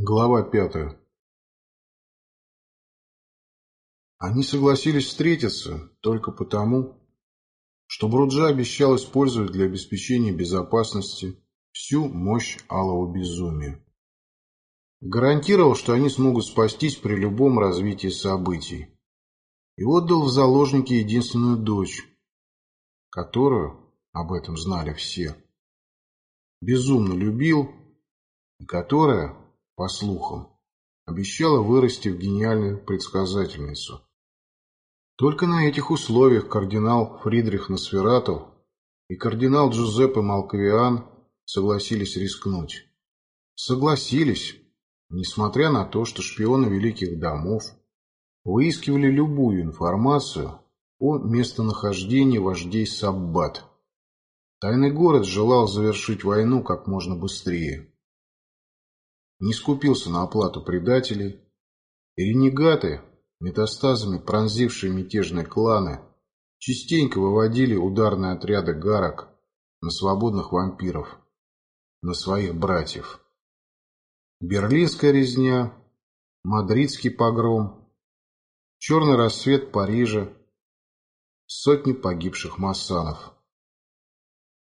Глава пятая Они согласились встретиться только потому, что Бруджа обещал использовать для обеспечения безопасности всю мощь алого безумия. Гарантировал, что они смогут спастись при любом развитии событий. И отдал в заложники единственную дочь, которую, об этом знали все, безумно любил и которая, по слухам, обещала вырасти в гениальную предсказательницу. Только на этих условиях кардинал Фридрих Носфератов и кардинал Джузеппе Малковиан согласились рискнуть. Согласились, несмотря на то, что шпионы великих домов выискивали любую информацию о местонахождении вождей Саббат. Тайный город желал завершить войну как можно быстрее не скупился на оплату предателей, и ренегаты, метастазами пронзившие мятежные кланы, частенько выводили ударные отряды гарок на свободных вампиров, на своих братьев. Берлинская резня, мадридский погром, черный рассвет Парижа, сотни погибших массанов.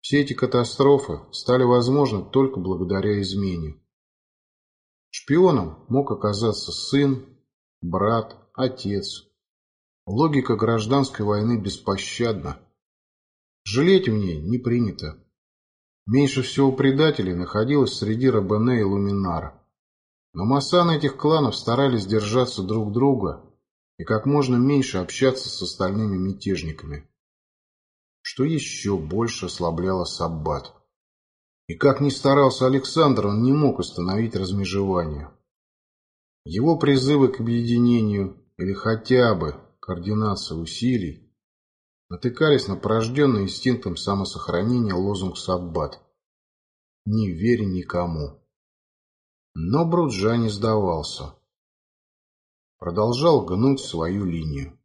Все эти катастрофы стали возможны только благодаря измене. Шпионом мог оказаться сын, брат, отец. Логика гражданской войны беспощадна. Жалеть в ней не принято. Меньше всего предателей находилось среди Рабене и Луминара. Но массаны этих кланов старались держаться друг друга и как можно меньше общаться с остальными мятежниками, что еще больше ослабляло Саббат. И как ни старался Александр, он не мог остановить размежевание. Его призывы к объединению или хотя бы координации усилий натыкались на порожденный инстинктом самосохранения лозунг Саббат «Не верь никому». Но Бруджа не сдавался. Продолжал гнуть свою линию.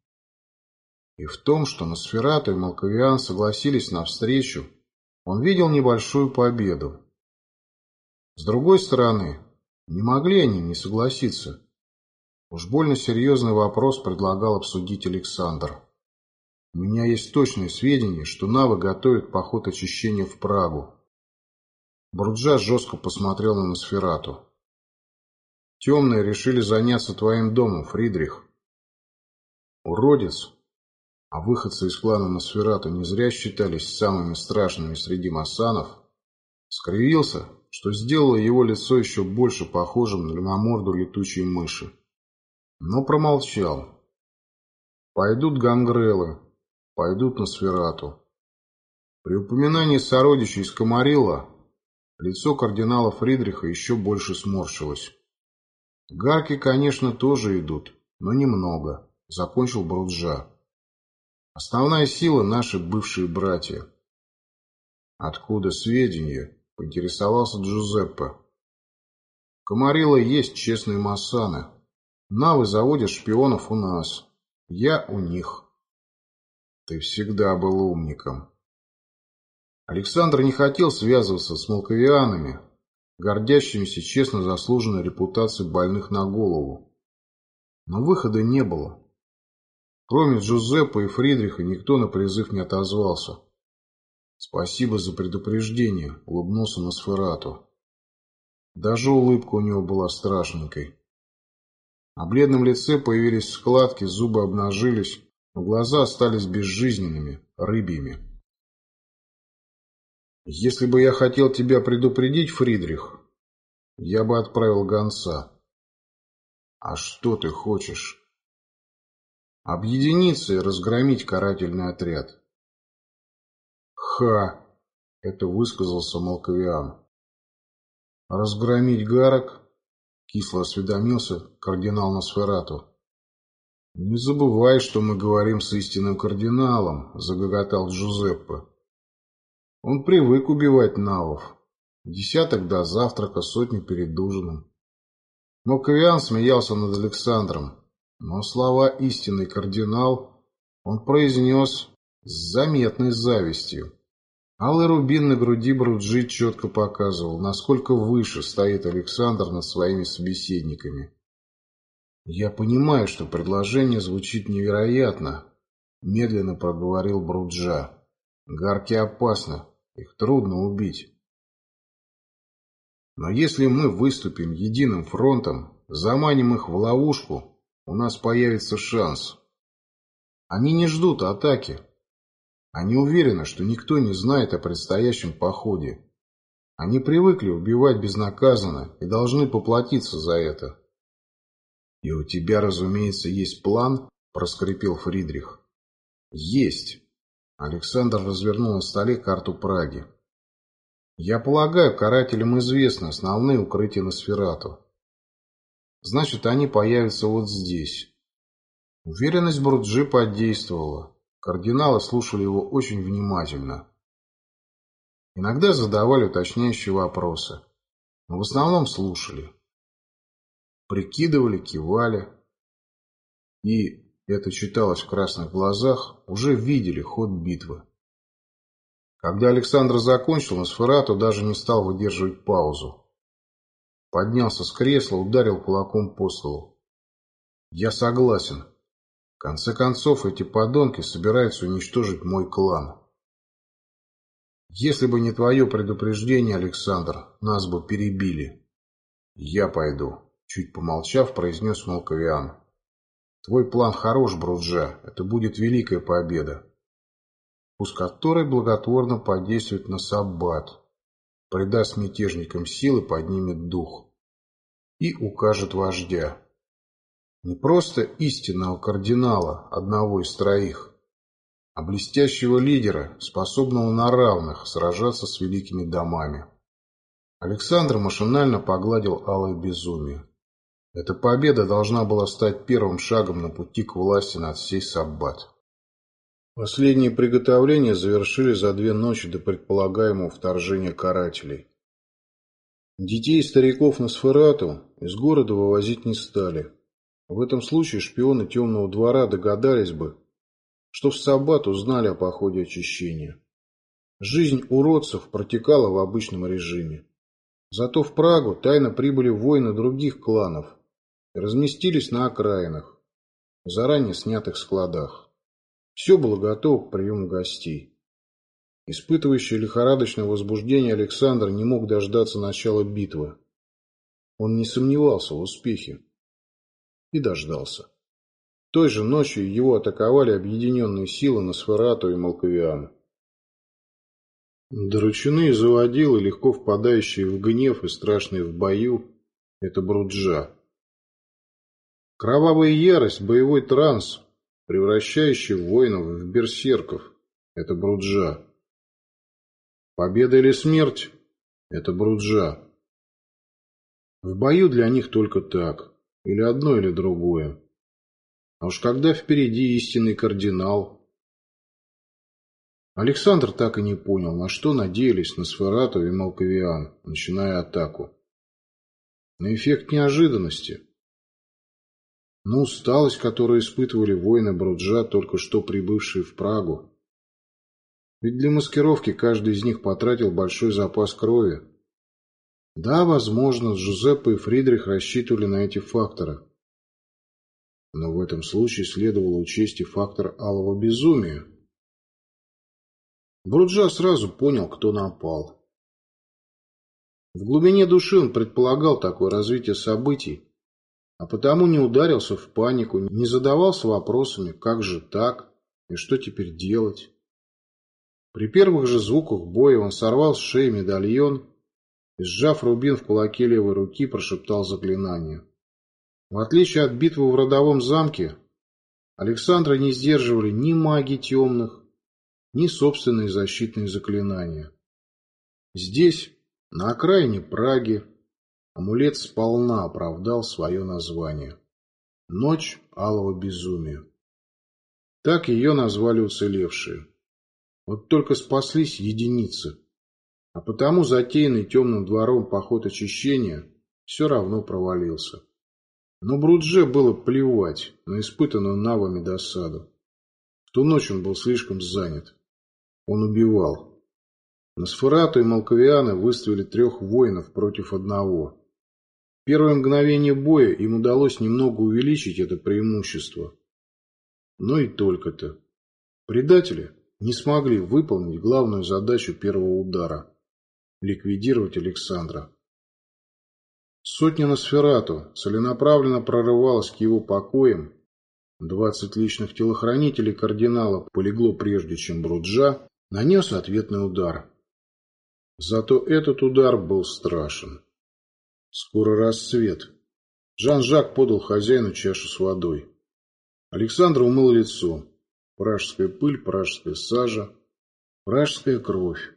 И в том, что Носферату и Малковиан согласились на встречу, он видел небольшую победу. С другой стороны, не могли они не согласиться. Уж больно серьезный вопрос предлагал обсудить Александр. У меня есть точные сведения, что Навы готовят поход очищения в Прагу. Бруджа жестко посмотрел на Носферату. Темные решили заняться твоим домом, Фридрих. Уродец, а выходцы из клана Носферату не зря считались самыми страшными среди массанов, скривился, что сделало его лицо еще больше похожим на морду летучей мыши. Но промолчал. Пойдут гангрелы, пойдут Носферату. При упоминании сородичей из Комарилла лицо кардинала Фридриха еще больше сморщилось. Гарки, конечно, тоже идут, но немного, закончил Бруджа. Основная сила – наши бывшие братья. Откуда сведения? Поинтересовался Джузеппе. Комарилла есть честные массаны. Навы заводят шпионов у нас. Я у них. Ты всегда был умником. Александр не хотел связываться с молковианами, гордящимися честно заслуженной репутацией больных на голову. Но выхода не было. Кроме Джузеппе и Фридриха никто на призыв не отозвался. «Спасибо за предупреждение», — улыбнулся Носферату. Даже улыбка у него была страшненькой. На бледном лице появились складки, зубы обнажились, но глаза остались безжизненными, рыбьими. «Если бы я хотел тебя предупредить, Фридрих, я бы отправил гонца». «А что ты хочешь?» Объединиться и разгромить карательный отряд. Ха! Это высказался Малковиан. Разгромить гарок? Кисло осведомился кардинал Носферату. «Не забывай, что мы говорим с истинным кардиналом», — загоготал Джузеппе. Он привык убивать навов. Десяток до завтрака, сотни перед ужином. Малковиан смеялся над Александром, но слова «истинный кардинал» он произнес с заметной завистью. Алый рубин на груди Бруджи четко показывал, насколько выше стоит Александр над своими собеседниками. «Я понимаю, что предложение звучит невероятно», — медленно проговорил Бруджа. «Гарки опасно, их трудно убить. Но если мы выступим единым фронтом, заманим их в ловушку, у нас появится шанс. Они не ждут атаки, они уверены, что никто не знает о предстоящем походе. Они привыкли убивать безнаказанно и должны поплатиться за это. «И у тебя, разумеется, есть план?» – проскрипел Фридрих. «Есть». Александр развернул на столе карту Праги. «Я полагаю, карателям известны основные укрытия на Сферату. Значит, они появятся вот здесь». Уверенность Бруджи подействовала. Кардиналы слушали его очень внимательно. Иногда задавали уточняющие вопросы, но в основном слушали. Прикидывали, кивали. И, это читалось в красных глазах, уже видели ход битвы. Когда Александр закончил, Носферату даже не стал выдерживать паузу. Поднялся с кресла, ударил кулаком по столу. «Я согласен», в конце концов, эти подонки собираются уничтожить мой клан. Если бы не твое предупреждение, Александр, нас бы перебили. Я пойду, чуть помолчав, произнес Молковиан. Твой план хорош, Бруджа, это будет великая победа. Пусть которой благотворно подействует на Саббат, придаст мятежникам силы, поднимет дух и укажет вождя. Не просто истинного кардинала, одного из троих, а блестящего лидера, способного на равных сражаться с великими домами. Александр машинально погладил алое безумие. Эта победа должна была стать первым шагом на пути к власти над всей Саббат. Последние приготовления завершили за две ночи до предполагаемого вторжения карателей. Детей и стариков на Сферату из города вывозить не стали. В этом случае шпионы темного двора догадались бы, что в Саббат узнали о походе очищения. Жизнь уродцев протекала в обычном режиме. Зато в Прагу тайно прибыли воины других кланов и разместились на окраинах, в заранее снятых складах. Все было готово к приему гостей. Испытывающий лихорадочное возбуждение Александр не мог дождаться начала битвы. Он не сомневался в успехе и дождался. Той же ночью его атаковали объединенные силы Носферату и Малковиана. Доручены и заводилы, легко впадающие в гнев и страшные в бою, это Бруджа. Кровавая ярость, боевой транс, превращающий воинов в берсерков, это Бруджа. Победа или смерть, это Бруджа. В бою для них только так. Или одно, или другое. А уж когда впереди истинный кардинал... Александр так и не понял, на что надеялись Носферату и Малковиан, начиная атаку. На эффект неожиданности. На усталость, которую испытывали воины Бруджа, только что прибывшие в Прагу. Ведь для маскировки каждый из них потратил большой запас крови, да, возможно, Джузеппе и Фридрих рассчитывали на эти факторы. Но в этом случае следовало учесть и фактор алого безумия. Бруджа сразу понял, кто напал. В глубине души он предполагал такое развитие событий, а потому не ударился в панику, не задавался вопросами, как же так и что теперь делать. При первых же звуках боя он сорвал с шеи медальон и, сжав рубин в кулаке левой руки, прошептал заклинание. В отличие от битвы в родовом замке, Александра не сдерживали ни маги темных, ни собственные защитные заклинания. Здесь, на окраине Праги, амулет сполна оправдал свое название. Ночь алого безумия. Так ее назвали уцелевшие. Вот только спаслись единицы. А потому затеянный темным двором поход очищения все равно провалился. Но Брудже было плевать на испытанную навами досаду. В ту ночь он был слишком занят. Он убивал. Носферату и Малковианы выставили трех воинов против одного. В первое мгновение боя им удалось немного увеличить это преимущество. Но и только-то. Предатели не смогли выполнить главную задачу первого удара – ликвидировать Александра. Сотня Носферату целенаправленно прорывалась к его покоям. Двадцать личных телохранителей кардинала полегло прежде, чем Бруджа нанес ответный удар. Зато этот удар был страшен. Скоро рассвет. Жан-Жак подал хозяину чашу с водой. Александр умыл лицо. Пражская пыль, пражская сажа, пражская кровь.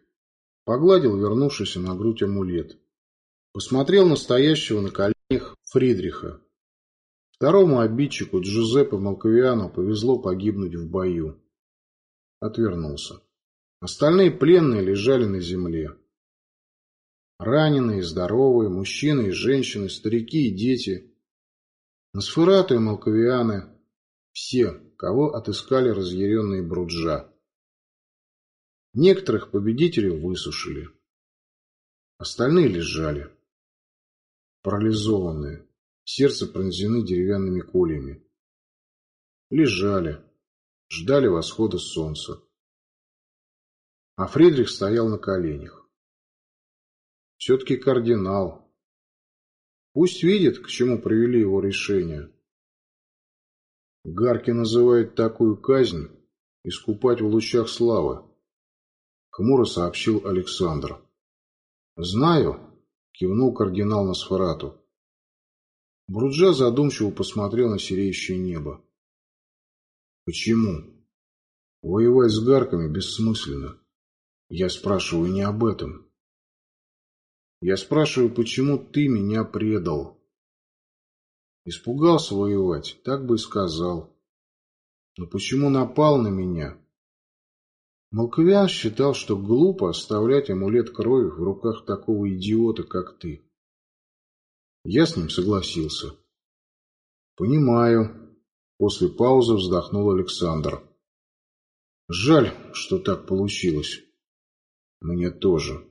Погладил вернувшийся на грудь амулет. Посмотрел на стоящего на коленях Фридриха. Второму обидчику Джузеппе Малковиану повезло погибнуть в бою. Отвернулся. Остальные пленные лежали на земле. Раненые, здоровые, мужчины и женщины, старики и дети. Носферату и Малковианы. Все, кого отыскали разъяренные Бруджа. Некоторых победителей высушили. Остальные лежали. Парализованные. Сердце пронзены деревянными кольями. Лежали. Ждали восхода солнца. А Фридрих стоял на коленях. Все-таки кардинал. Пусть видит, к чему привели его решение. Гарки называет такую казнь искупать в лучах славы, хмуро сообщил Александр. Знаю, кивнул кардинал на Носферату. Бруджа задумчиво посмотрел на сереющее небо. Почему? Воевать с гарками бессмысленно. Я спрашиваю не об этом. Я спрашиваю, почему ты меня предал? Испугался воевать, так бы и сказал. Но почему напал на меня? Малковиан считал, что глупо оставлять амулет крови в руках такого идиота, как ты. Я с ним согласился. Понимаю. После паузы вздохнул Александр. Жаль, что так получилось. Мне тоже.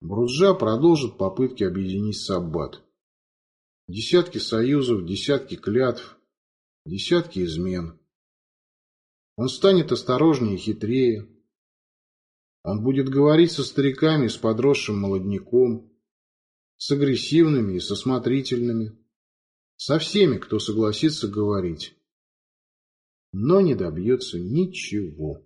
Бруджа продолжит попытки объединить Саббат. Десятки союзов, десятки клятв, десятки измен. Он станет осторожнее и хитрее. Он будет говорить со стариками и с подросшим молодняком, с агрессивными и со смотрительными, со всеми, кто согласится говорить. Но не добьется ничего.